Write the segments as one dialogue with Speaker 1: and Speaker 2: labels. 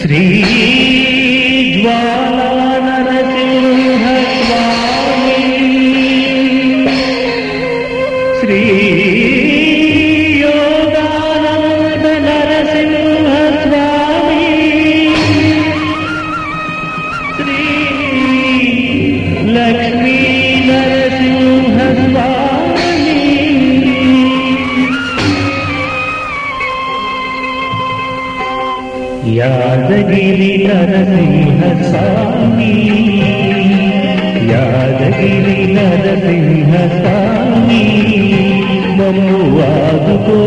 Speaker 1: श्री యాదగిరి నరసింహ స్వామి యాదగిరి నరసింహ స్వామి మమ్ము వాదుకో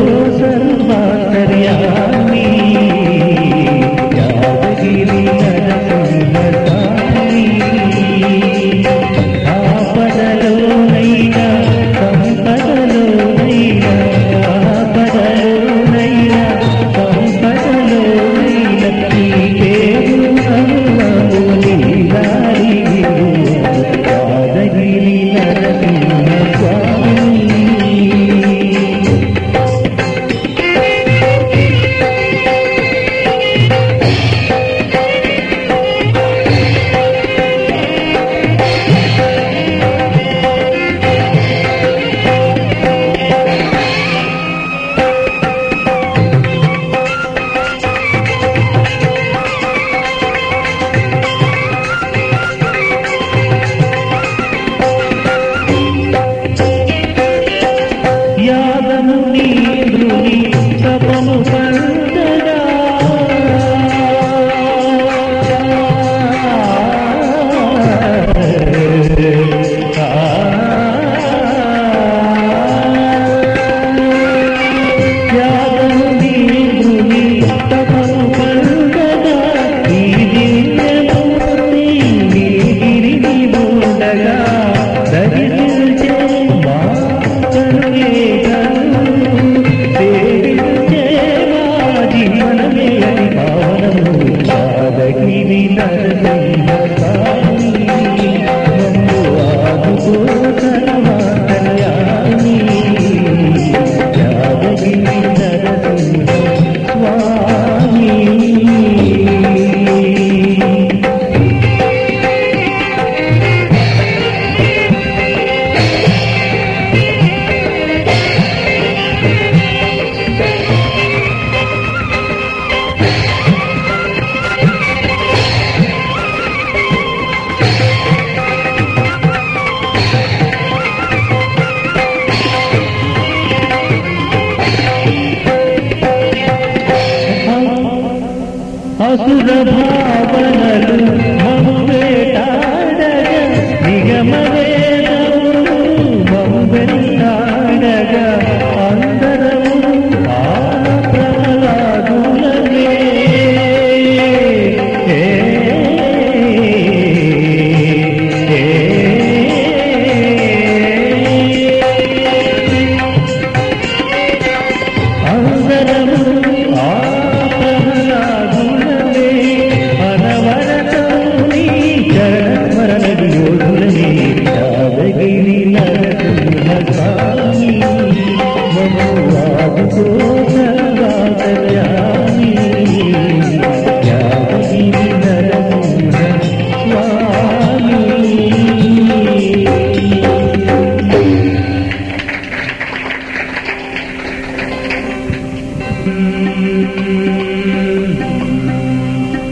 Speaker 1: வினரும் गम to